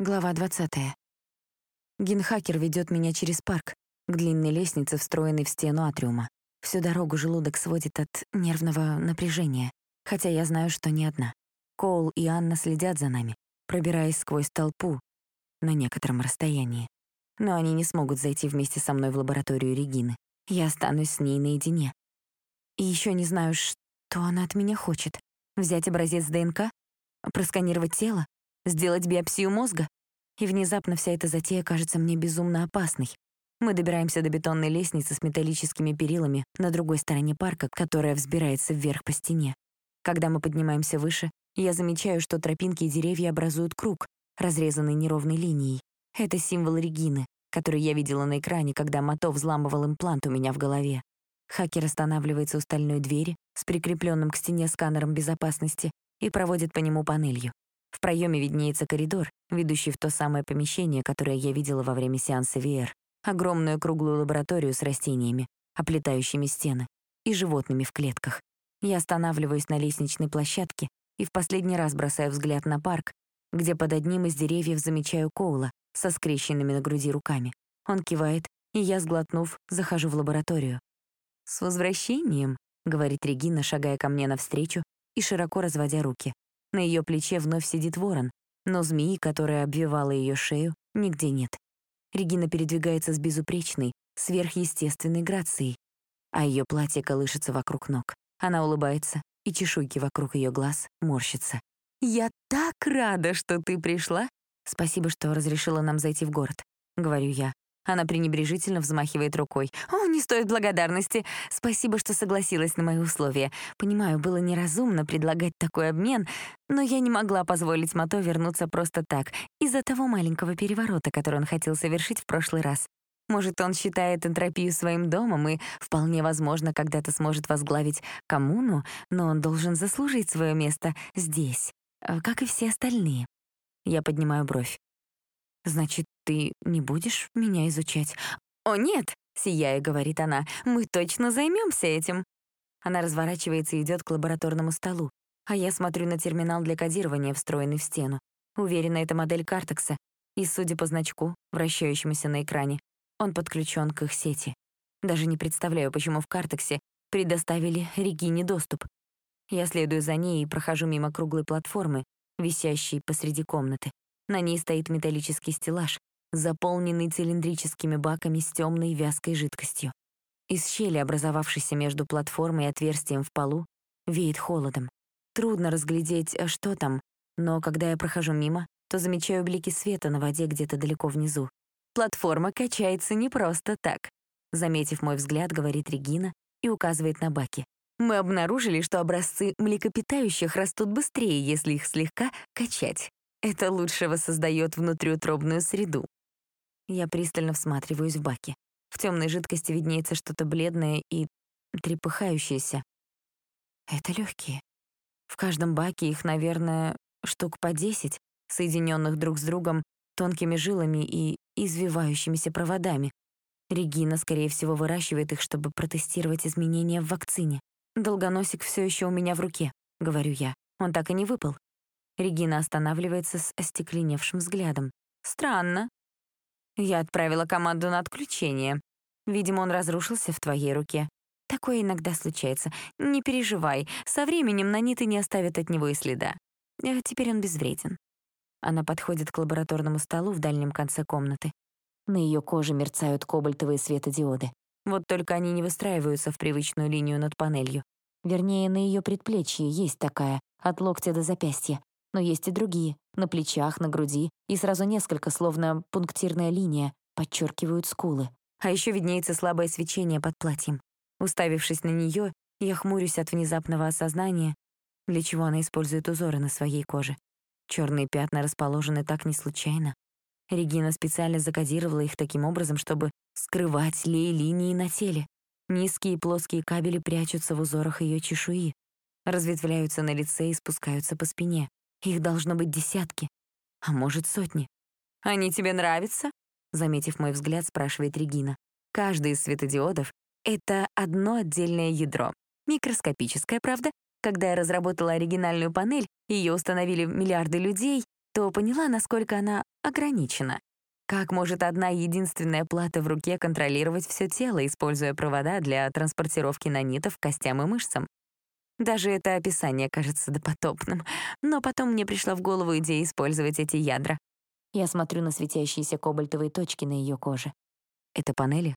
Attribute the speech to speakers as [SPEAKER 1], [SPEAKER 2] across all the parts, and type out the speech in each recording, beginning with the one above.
[SPEAKER 1] Глава 20. Генхакер ведет меня через парк, к длинной лестнице, встроенной в стену атриума. Всю дорогу желудок сводит от нервного напряжения, хотя я знаю, что не одна. Коул и Анна следят за нами, пробираясь сквозь толпу на некотором расстоянии. Но они не смогут зайти вместе со мной в лабораторию Регины. Я останусь с ней наедине. И еще не знаю, что она от меня хочет. Взять образец ДНК? Просканировать тело? Сделать биопсию мозга? И внезапно вся эта затея кажется мне безумно опасной. Мы добираемся до бетонной лестницы с металлическими перилами на другой стороне парка, которая взбирается вверх по стене. Когда мы поднимаемся выше, я замечаю, что тропинки и деревья образуют круг, разрезанный неровной линией. Это символ Регины, который я видела на экране, когда Мото взламывал имплант у меня в голове. Хакер останавливается у стальной двери с прикрепленным к стене сканером безопасности и проводит по нему панелью. В проеме виднеется коридор, ведущий в то самое помещение, которое я видела во время сеанса VR. Огромную круглую лабораторию с растениями, оплетающими стены, и животными в клетках. Я останавливаюсь на лестничной площадке и в последний раз бросаю взгляд на парк, где под одним из деревьев замечаю Коула со скрещенными на груди руками. Он кивает, и я, сглотнув, захожу в лабораторию. «С возвращением», — говорит Регина, шагая ко мне навстречу и широко разводя руки. На ее плече вновь сидит ворон, но змеи, которая обвивала ее шею, нигде нет. Регина передвигается с безупречной, сверхъестественной грацией, а ее платье колышется вокруг ног. Она улыбается, и чешуйки вокруг ее глаз морщатся. «Я так рада, что ты пришла!» «Спасибо, что разрешила нам зайти в город», — говорю я. Она пренебрежительно взмахивает рукой. «О, не стоит благодарности. Спасибо, что согласилась на мои условия. Понимаю, было неразумно предлагать такой обмен, но я не могла позволить Мато вернуться просто так, из-за того маленького переворота, который он хотел совершить в прошлый раз. Может, он считает энтропию своим домом и, вполне возможно, когда-то сможет возглавить коммуну, но он должен заслужить свое место здесь, э, как и все остальные. Я поднимаю бровь. «Значит, ты не будешь меня изучать?» «О, нет!» — сияя, говорит она. «Мы точно займемся этим!» Она разворачивается и идет к лабораторному столу, а я смотрю на терминал для кодирования, встроенный в стену. Уверена, это модель Картекса, и, судя по значку, вращающемуся на экране, он подключен к их сети. Даже не представляю, почему в Картексе предоставили Регине доступ. Я следую за ней и прохожу мимо круглой платформы, висящей посреди комнаты. На ней стоит металлический стеллаж, заполненный цилиндрическими баками с темной вязкой жидкостью. Из щели, образовавшейся между платформой и отверстием в полу, веет холодом. Трудно разглядеть, а что там, но когда я прохожу мимо, то замечаю блики света на воде где-то далеко внизу. Платформа качается не просто так. Заметив мой взгляд, говорит Регина и указывает на баки. Мы обнаружили, что образцы млекопитающих растут быстрее, если их слегка качать. Это лучше воссоздает внутриутробную среду. Я пристально всматриваюсь в баки. В темной жидкости виднеется что-то бледное и трепыхающееся. Это легкие. В каждом баке их, наверное, штук по десять, соединенных друг с другом тонкими жилами и извивающимися проводами. Регина, скорее всего, выращивает их, чтобы протестировать изменения в вакцине. «Долгоносик все еще у меня в руке», — говорю я. Он так и не выпал. Регина останавливается с остекленевшим взглядом. «Странно. Я отправила команду на отключение. Видимо, он разрушился в твоей руке. Такое иногда случается. Не переживай, со временем наниты не оставят от него и следа. А теперь он безвреден». Она подходит к лабораторному столу в дальнем конце комнаты. На ее коже мерцают кобальтовые светодиоды. Вот только они не выстраиваются в привычную линию над панелью. Вернее, на ее предплечье есть такая, от локтя до запястья. Но есть и другие, на плечах, на груди, и сразу несколько, словно пунктирная линия, подчеркивают скулы. А еще виднеется слабое свечение под платьем. Уставившись на нее, я хмурюсь от внезапного осознания, для чего она использует узоры на своей коже. Черные пятна расположены так не случайно. Регина специально закодировала их таким образом, чтобы скрывать лей-линии на теле. Низкие плоские кабели прячутся в узорах ее чешуи, разветвляются на лице и спускаются по спине. Их должно быть десятки, а может, сотни. «Они тебе нравятся?» Заметив мой взгляд, спрашивает Регина. Каждый из светодиодов — это одно отдельное ядро. Микроскопическое, правда? Когда я разработала оригинальную панель, ее установили миллиарды людей, то поняла, насколько она ограничена. Как может одна единственная плата в руке контролировать все тело, используя провода для транспортировки нанитов к костям и мышцам? Даже это описание кажется допотопным. Но потом мне пришла в голову идея использовать эти ядра. Я смотрю на светящиеся кобальтовые точки на ее коже. Это панели?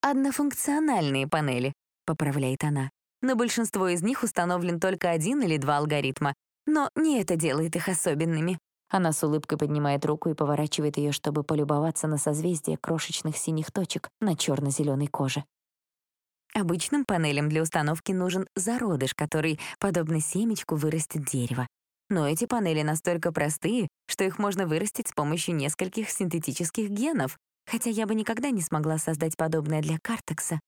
[SPEAKER 1] Однофункциональные панели, поправляет она. На большинство из них установлен только один или два алгоритма. Но не это делает их особенными. Она с улыбкой поднимает руку и поворачивает ее, чтобы полюбоваться на созвездие крошечных синих точек на черно-зеленой коже. Обычным панелям для установки нужен зародыш, который, подобно семечку, вырастет дерево. Но эти панели настолько простые, что их можно вырастить с помощью нескольких синтетических генов, хотя я бы никогда не смогла создать подобное для картекса.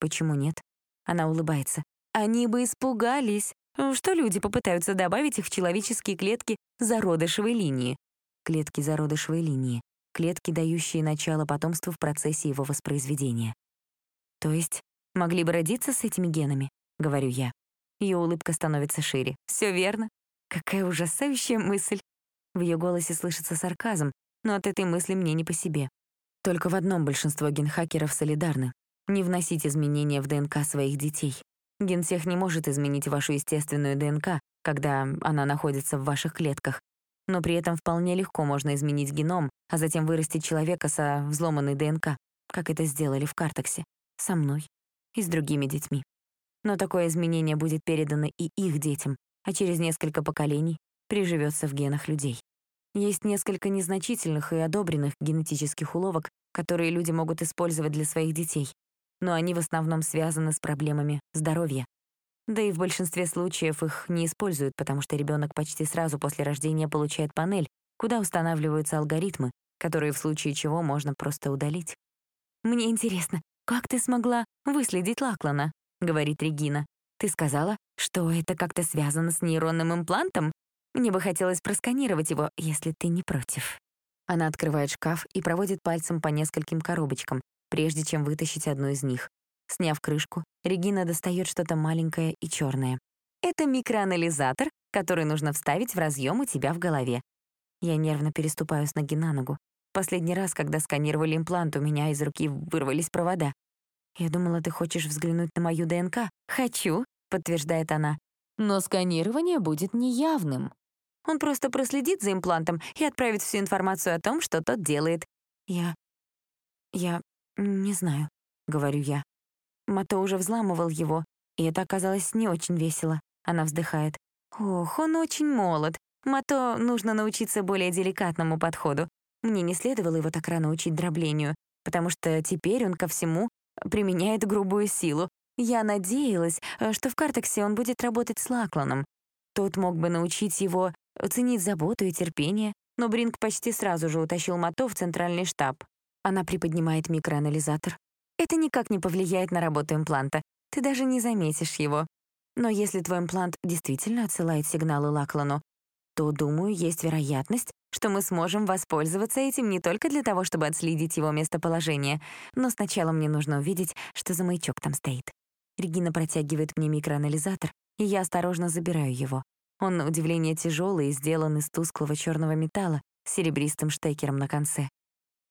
[SPEAKER 1] Почему нет? Она улыбается. Они бы испугались, что люди попытаются добавить их в человеческие клетки зародышевой линии. Клетки зародышевой линии. Клетки, дающие начало потомству в процессе его воспроизведения. То есть могли бы родиться с этими генами, говорю я. Ее улыбка становится шире. Все верно. Какая ужасающая мысль. В ее голосе слышится сарказм, но от этой мысли мне не по себе. Только в одном большинство генхакеров солидарны. Не вносить изменения в ДНК своих детей. Генсех не может изменить вашу естественную ДНК, когда она находится в ваших клетках. Но при этом вполне легко можно изменить геном, а затем вырастить человека со взломанной ДНК, как это сделали в Картексе, со мной и с другими детьми. Но такое изменение будет передано и их детям, а через несколько поколений приживется в генах людей. Есть несколько незначительных и одобренных генетических уловок, которые люди могут использовать для своих детей, но они в основном связаны с проблемами здоровья. Да и в большинстве случаев их не используют, потому что ребенок почти сразу после рождения получает панель, куда устанавливаются алгоритмы, которые в случае чего можно просто удалить. «Мне интересно, как ты смогла выследить Лаклана?» — говорит Регина. «Ты сказала, что это как-то связано с нейронным имплантом? Мне бы хотелось просканировать его, если ты не против». Она открывает шкаф и проводит пальцем по нескольким коробочкам, прежде чем вытащить одну из них. Сняв крышку, Регина достает что-то маленькое и черное. Это микроанализатор, который нужно вставить в разъем у тебя в голове. Я нервно переступаю с ноги на ногу. Последний раз, когда сканировали имплант, у меня из руки вырвались провода. «Я думала, ты хочешь взглянуть на мою ДНК?» «Хочу», — подтверждает она. «Но сканирование будет неявным. Он просто проследит за имплантом и отправит всю информацию о том, что тот делает. Я... я «Не знаю», — говорю я. Мато уже взламывал его, и это оказалось не очень весело. Она вздыхает. «Ох, он очень молод. Мато нужно научиться более деликатному подходу. Мне не следовало его так рано учить дроблению, потому что теперь он ко всему применяет грубую силу. Я надеялась, что в картексе он будет работать с Лакланом. Тот мог бы научить его ценить заботу и терпение, но Бринг почти сразу же утащил Мато в центральный штаб. Она приподнимает микроанализатор. Это никак не повлияет на работу импланта. Ты даже не заметишь его. Но если твой имплант действительно отсылает сигналы Лаклану, то, думаю, есть вероятность, что мы сможем воспользоваться этим не только для того, чтобы отследить его местоположение, но сначала мне нужно увидеть, что за маячок там стоит. Регина протягивает мне микроанализатор, и я осторожно забираю его. Он, на удивление, тяжелый и сделан из тусклого черного металла с серебристым штекером на конце.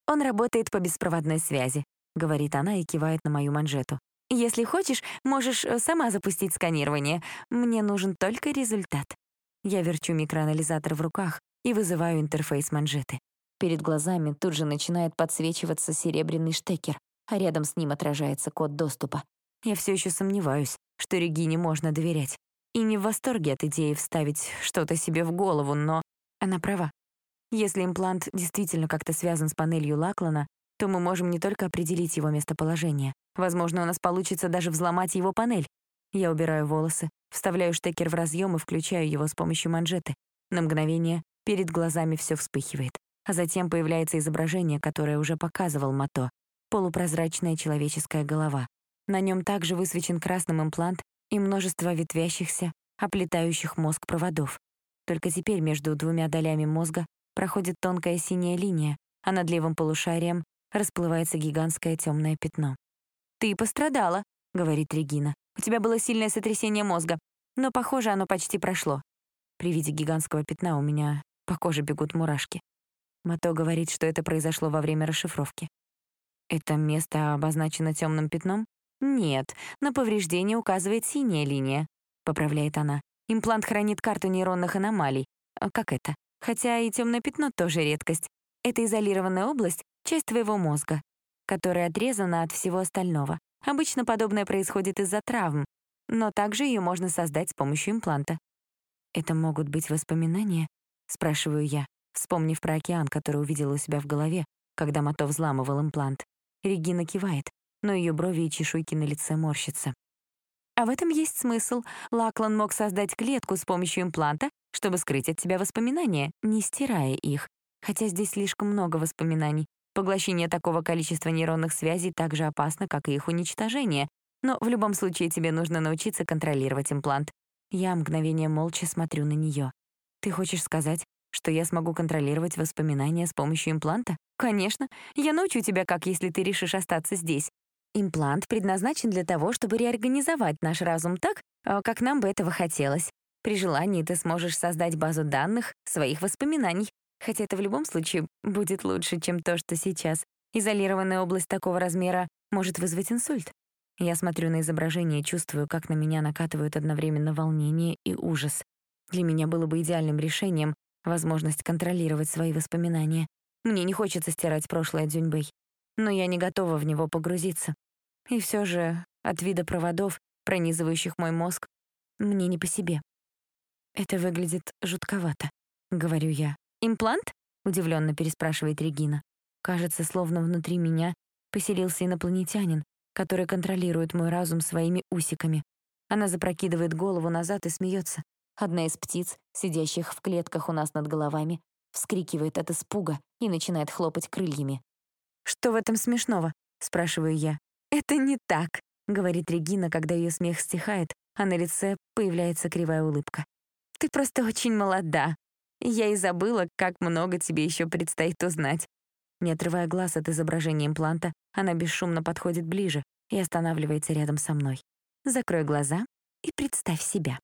[SPEAKER 1] «Он работает по беспроводной связи», — говорит она и кивает на мою манжету. «Если хочешь, можешь э, сама запустить сканирование. Мне нужен только результат». Я верчу микроанализатор в руках и вызываю интерфейс манжеты. Перед глазами тут же начинает подсвечиваться серебряный штекер, а рядом с ним отражается код доступа. Я все еще сомневаюсь, что Регине можно доверять. И не в восторге от идеи вставить что-то себе в голову, но она права. Если имплант действительно как-то связан с панелью Лаклана, то мы можем не только определить его местоположение. Возможно, у нас получится даже взломать его панель. Я убираю волосы, вставляю штекер в разъем и включаю его с помощью манжеты. На мгновение перед глазами все вспыхивает. А затем появляется изображение, которое уже показывал Мато. Полупрозрачная человеческая голова. На нем также высвечен красным имплант и множество ветвящихся, оплетающих мозг проводов. Только теперь между двумя долями мозга проходит тонкая синяя линия, а над левым полушарием расплывается гигантское темное пятно. «Ты пострадала», — говорит Регина. «У тебя было сильное сотрясение мозга, но, похоже, оно почти прошло». При виде гигантского пятна у меня По коже бегут мурашки. Мато говорит, что это произошло во время расшифровки. Это место обозначено темным пятном? Нет, на повреждение указывает синяя линия, поправляет она. Имплант хранит карту нейронных аномалий. А как это? Хотя и темное пятно тоже редкость. Это изолированная область, часть твоего мозга, которая отрезана от всего остального. Обычно подобное происходит из-за травм, но также ее можно создать с помощью импланта. «Это могут быть воспоминания?» — спрашиваю я, вспомнив про океан, который увидела у себя в голове, когда Мато взламывал имплант. Регина кивает, но ее брови и чешуйки на лице морщатся. А в этом есть смысл. Лаклан мог создать клетку с помощью импланта, чтобы скрыть от тебя воспоминания, не стирая их. Хотя здесь слишком много воспоминаний. Поглощение такого количества нейронных связей так же опасно, как и их уничтожение. Но в любом случае тебе нужно научиться контролировать имплант. Я мгновение молча смотрю на нее. Ты хочешь сказать, что я смогу контролировать воспоминания с помощью импланта? Конечно. Я научу тебя, как если ты решишь остаться здесь. Имплант предназначен для того, чтобы реорганизовать наш разум так, а, как нам бы этого хотелось. При желании ты сможешь создать базу данных своих воспоминаний, хотя это в любом случае будет лучше, чем то, что сейчас. Изолированная область такого размера может вызвать инсульт. Я смотрю на изображение и чувствую, как на меня накатывают одновременно волнение и ужас. Для меня было бы идеальным решением возможность контролировать свои воспоминания. Мне не хочется стирать прошлое Дзюньбэй, но я не готова в него погрузиться. И все же от вида проводов, пронизывающих мой мозг, мне не по себе. «Это выглядит жутковато», — говорю я. «Имплант?» — удивленно переспрашивает Регина. Кажется, словно внутри меня поселился инопланетянин, который контролирует мой разум своими усиками. Она запрокидывает голову назад и смеется. Одна из птиц, сидящих в клетках у нас над головами, вскрикивает от испуга и начинает хлопать крыльями. «Что в этом смешного?» — спрашиваю я. «Это не так», — говорит Регина, когда ее смех стихает, а на лице появляется кривая улыбка. «Ты просто очень молода. Я и забыла, как много тебе еще предстоит узнать. Не отрывая глаз от изображения импланта, она бесшумно подходит ближе и останавливается рядом со мной. Закрой глаза и представь себя.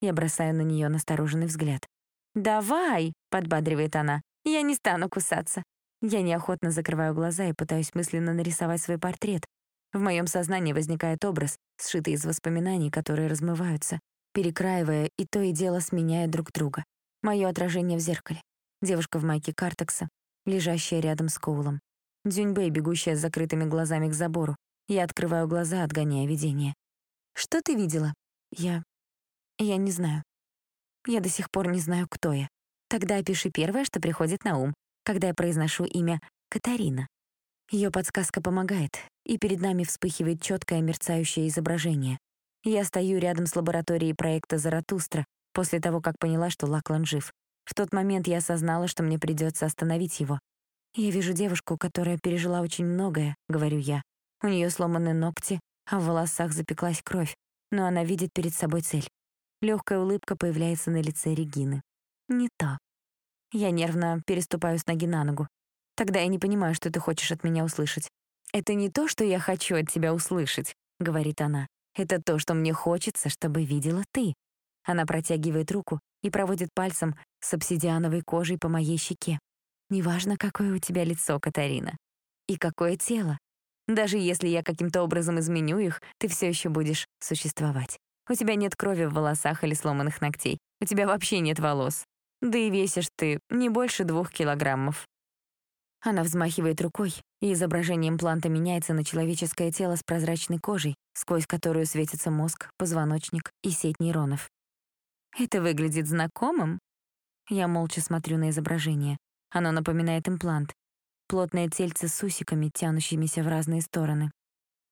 [SPEAKER 1] Я бросаю на нее настороженный взгляд. «Давай!» — подбадривает она. «Я не стану кусаться». Я неохотно закрываю глаза и пытаюсь мысленно нарисовать свой портрет. В моем сознании возникает образ, сшитый из воспоминаний, которые размываются, перекраивая и то и дело сменяя друг друга. Мое отражение в зеркале. Девушка в майке картекса, лежащая рядом с Коулом. Дзюньбэй, бегущая с закрытыми глазами к забору. Я открываю глаза, отгоняя видение. «Что ты видела?» «Я... я не знаю. Я до сих пор не знаю, кто я. Тогда опиши первое, что приходит на ум, когда я произношу имя Катарина». Ее подсказка помогает, и перед нами вспыхивает четкое мерцающее изображение. Я стою рядом с лабораторией проекта «Заратустра» после того, как поняла, что Лаклан жив. В тот момент я осознала, что мне придется остановить его. «Я вижу девушку, которая пережила очень многое», — говорю я. У нее сломаны ногти, а в волосах запеклась кровь, но она видит перед собой цель. Легкая улыбка появляется на лице Регины. Не то. Я нервно переступаю с ноги на ногу. Тогда я не понимаю, что ты хочешь от меня услышать. «Это не то, что я хочу от тебя услышать», — говорит она. «Это то, что мне хочется, чтобы видела ты». Она протягивает руку и проводит пальцем с обсидиановой кожей по моей щеке. Неважно, какое у тебя лицо, Катарина. И какое тело. Даже если я каким-то образом изменю их, ты все еще будешь существовать. У тебя нет крови в волосах или сломанных ногтей. У тебя вообще нет волос. Да и весишь ты не больше двух килограммов. Она взмахивает рукой, и изображение импланта меняется на человеческое тело с прозрачной кожей, сквозь которую светится мозг, позвоночник и сеть нейронов. Это выглядит знакомым? Я молча смотрю на изображение. Оно напоминает имплант. Плотное тельце с усиками, тянущимися в разные стороны.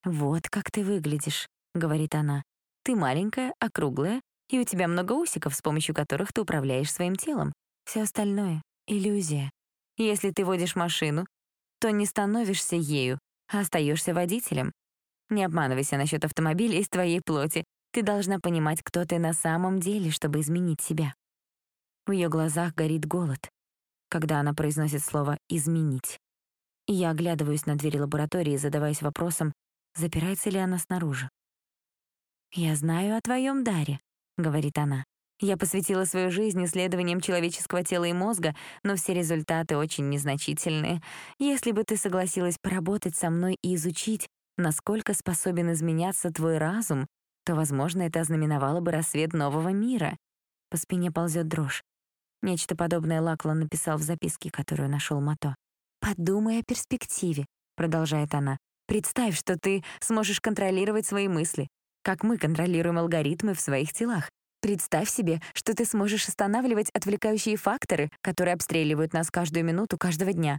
[SPEAKER 1] «Вот как ты выглядишь», — говорит она. «Ты маленькая, округлая, и у тебя много усиков, с помощью которых ты управляешь своим телом. Все остальное — иллюзия. Если ты водишь машину, то не становишься ею, а остаешься водителем. Не обманывайся насчет автомобиля из твоей плоти. Ты должна понимать, кто ты на самом деле, чтобы изменить себя. В ее глазах горит голод, когда она произносит слово «изменить». И я оглядываюсь на дверь лаборатории, задаваясь вопросом, запирается ли она снаружи. «Я знаю о твоем даре», — говорит она. Я посвятила свою жизнь исследованиям человеческого тела и мозга, но все результаты очень незначительные. Если бы ты согласилась поработать со мной и изучить, насколько способен изменяться твой разум, то, возможно, это ознаменовало бы рассвет нового мира. По спине ползет дрожь. Нечто подобное Лаклан написал в записке, которую нашел Мато. «Подумай о перспективе», — продолжает она. «Представь, что ты сможешь контролировать свои мысли, как мы контролируем алгоритмы в своих телах. Представь себе, что ты сможешь останавливать отвлекающие факторы, которые обстреливают нас каждую минуту каждого дня.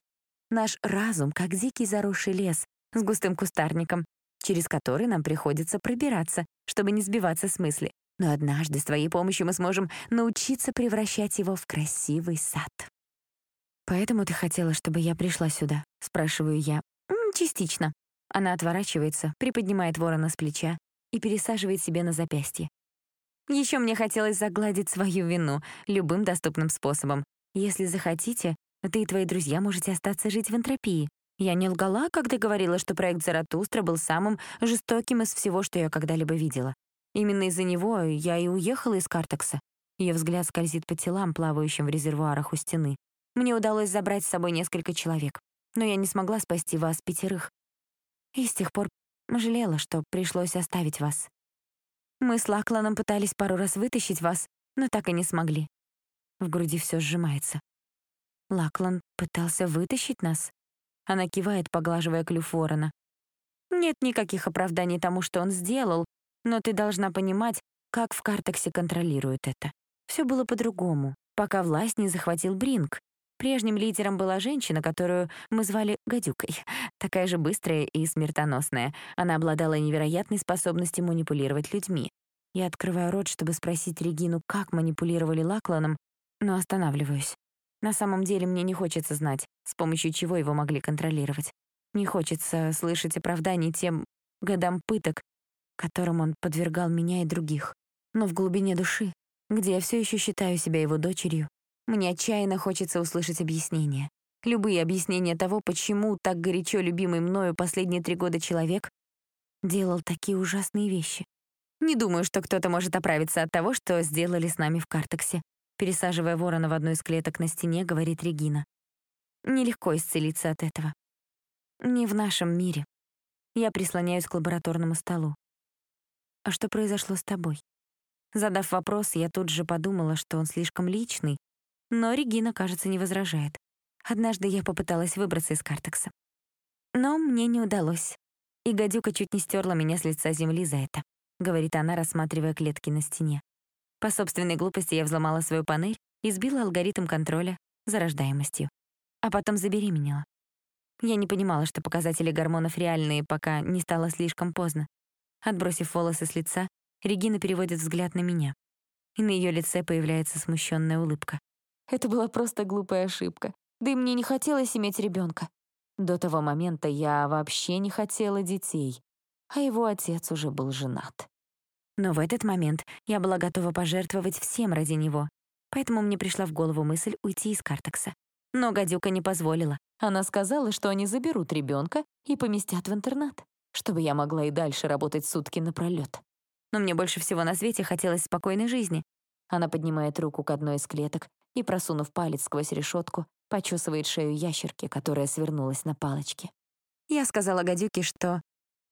[SPEAKER 1] Наш разум, как дикий заросший лес с густым кустарником, через который нам приходится пробираться, чтобы не сбиваться с мысли. Но однажды с твоей помощью мы сможем научиться превращать его в красивый сад. «Поэтому ты хотела, чтобы я пришла сюда?» — спрашиваю я. «Частично». Она отворачивается, приподнимает ворона с плеча и пересаживает себе на запястье. Еще мне хотелось загладить свою вину любым доступным способом. Если захотите, ты и твои друзья можете остаться жить в энтропии. Я не лгала, когда говорила, что проект «Заратустра» был самым жестоким из всего, что я когда-либо видела. Именно из-за него я и уехала из Картекса. Ее взгляд скользит по телам, плавающим в резервуарах у стены. Мне удалось забрать с собой несколько человек, но я не смогла спасти вас пятерых. И с тех пор жалела, что пришлось оставить вас. Мы с Лакланом пытались пару раз вытащить вас, но так и не смогли. В груди все сжимается. Лаклан пытался вытащить нас? Она кивает, поглаживая клюв ворона. Нет никаких оправданий тому, что он сделал, но ты должна понимать, как в Картексе контролируют это. Все было по-другому, пока власть не захватил Бринг. Прежним лидером была женщина, которую мы звали Гадюкой. Такая же быстрая и смертоносная. Она обладала невероятной способностью манипулировать людьми. Я открываю рот, чтобы спросить Регину, как манипулировали Лакланом, но останавливаюсь. На самом деле мне не хочется знать, с помощью чего его могли контролировать. Не хочется слышать оправданий тем годам пыток, которым он подвергал меня и других. Но в глубине души, где я все еще считаю себя его дочерью, мне отчаянно хочется услышать объяснения. Любые объяснения того, почему так горячо любимый мною последние три года человек делал такие ужасные вещи. Не думаю, что кто-то может оправиться от того, что сделали с нами в Картексе. Пересаживая ворона в одну из клеток на стене, говорит Регина. Нелегко исцелиться от этого. Не в нашем мире. Я прислоняюсь к лабораторному столу. А что произошло с тобой? Задав вопрос, я тут же подумала, что он слишком личный, но Регина, кажется, не возражает. Однажды я попыталась выбраться из картекса. Но мне не удалось. И гадюка чуть не стерла меня с лица земли за это, говорит она, рассматривая клетки на стене. По собственной глупости я взломала свою панель и сбила алгоритм контроля за рождаемостью. А потом забеременела. Я не понимала, что показатели гормонов реальные, пока не стало слишком поздно. Отбросив волосы с лица, Регина переводит взгляд на меня. И на ее лице появляется смущенная улыбка. Это была просто глупая ошибка. Да и мне не хотелось иметь ребенка. До того момента я вообще не хотела детей, а его отец уже был женат. Но в этот момент я была готова пожертвовать всем ради него. Поэтому мне пришла в голову мысль уйти из Картекса. Но гадюка не позволила. Она сказала, что они заберут ребенка и поместят в интернат, чтобы я могла и дальше работать сутки напролёт. Но мне больше всего на свете хотелось спокойной жизни. Она поднимает руку к одной из клеток и, просунув палец сквозь решетку, почесывает шею ящерки, которая свернулась на палочке. Я сказала гадюке, что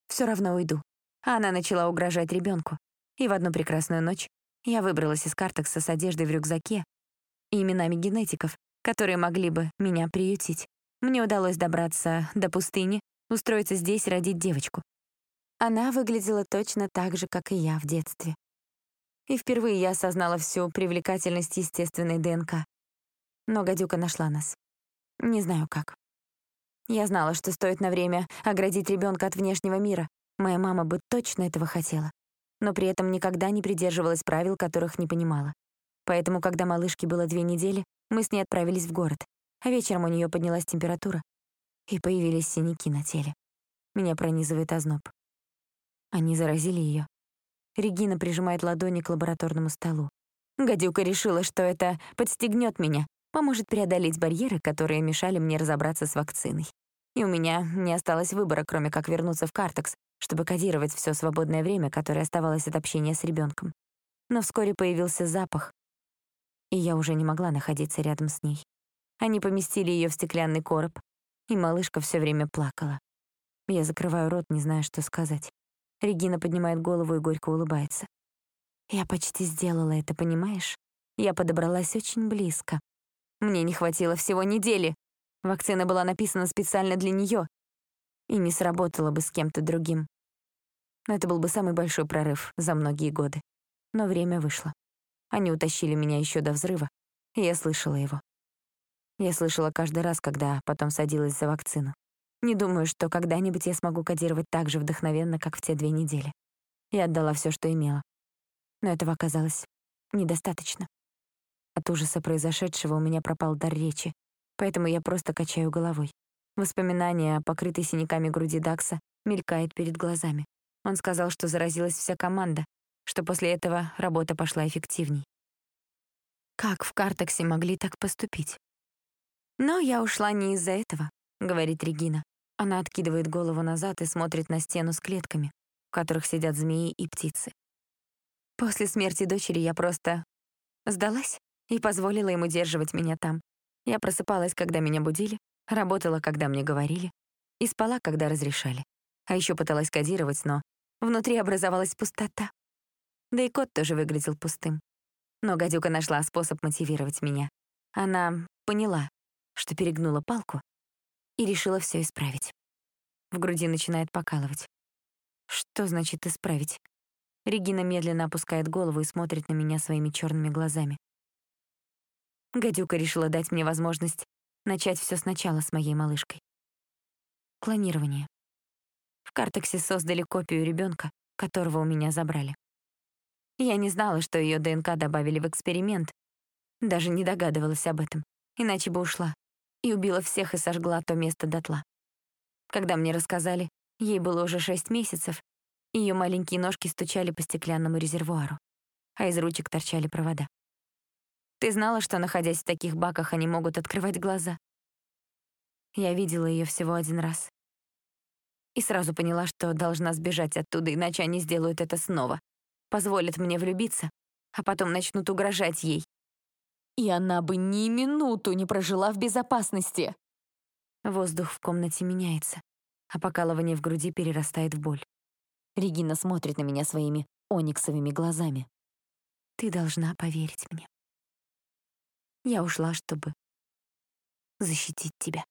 [SPEAKER 1] все равно уйду. Она начала угрожать ребенку. И в одну прекрасную ночь я выбралась из картекса с одеждой в рюкзаке и именами генетиков, которые могли бы меня приютить. Мне удалось добраться до пустыни, устроиться здесь и родить девочку. Она выглядела точно так же, как и я в детстве. И впервые я осознала всю привлекательность естественной ДНК. Но гадюка нашла нас. Не знаю как. Я знала, что стоит на время оградить ребенка от внешнего мира. Моя мама бы точно этого хотела но при этом никогда не придерживалась правил, которых не понимала. Поэтому, когда малышке было две недели, мы с ней отправились в город, а вечером у нее поднялась температура, и появились синяки на теле. Меня пронизывает озноб. Они заразили ее. Регина прижимает ладони к лабораторному столу. Гадюка решила, что это подстегнет меня, поможет преодолеть барьеры, которые мешали мне разобраться с вакциной. И у меня не осталось выбора, кроме как вернуться в Картекс, чтобы кодировать все свободное время, которое оставалось от общения с ребенком. Но вскоре появился запах, и я уже не могла находиться рядом с ней. Они поместили ее в стеклянный короб, и малышка все время плакала. Я закрываю рот, не зная, что сказать. Регина поднимает голову и горько улыбается. Я почти сделала это, понимаешь? Я подобралась очень близко. Мне не хватило всего недели. Вакцина была написана специально для нее и не сработала бы с кем-то другим. Это был бы самый большой прорыв за многие годы. Но время вышло. Они утащили меня еще до взрыва, и я слышала его. Я слышала каждый раз, когда потом садилась за вакцину. Не думаю, что когда-нибудь я смогу кодировать так же вдохновенно, как в те две недели. Я отдала все, что имела. Но этого оказалось недостаточно. От ужаса произошедшего у меня пропал дар речи, поэтому я просто качаю головой. Воспоминание о покрытой синяками груди Дакса мелькает перед глазами. Он сказал, что заразилась вся команда, что после этого работа пошла эффективней. Как в Картексе могли так поступить? Но я ушла не из-за этого, говорит Регина. Она откидывает голову назад и смотрит на стену с клетками, в которых сидят змеи и птицы. После смерти дочери я просто сдалась и позволила им удерживать меня там. Я просыпалась, когда меня будили, работала, когда мне говорили, и спала, когда разрешали. А еще пыталась кодировать, но внутри образовалась пустота. Да и код тоже выглядел пустым. Но гадюка нашла способ мотивировать меня. Она поняла, что перегнула палку, и решила все исправить. В груди начинает покалывать. Что значит «исправить»? Регина медленно опускает голову и смотрит на меня своими черными глазами. Гадюка решила дать мне возможность начать все сначала с моей малышкой. Клонирование. В картексе создали копию ребенка, которого у меня забрали. Я не знала, что ее ДНК добавили в эксперимент, даже не догадывалась об этом, иначе бы ушла и убила всех и сожгла то место дотла. Когда мне рассказали, ей было уже шесть месяцев, ее маленькие ножки стучали по стеклянному резервуару, а из ручек торчали провода. Ты знала, что, находясь в таких баках, они могут открывать глаза? Я видела ее всего один раз. И сразу поняла, что должна сбежать оттуда, иначе они сделают это снова. Позволят мне влюбиться, а потом начнут угрожать ей. И она бы ни минуту не прожила в безопасности. Воздух в комнате меняется, а покалывание в груди перерастает в боль. Регина смотрит на меня своими ониксовыми глазами. Ты должна поверить мне. Я ушла, чтобы защитить тебя.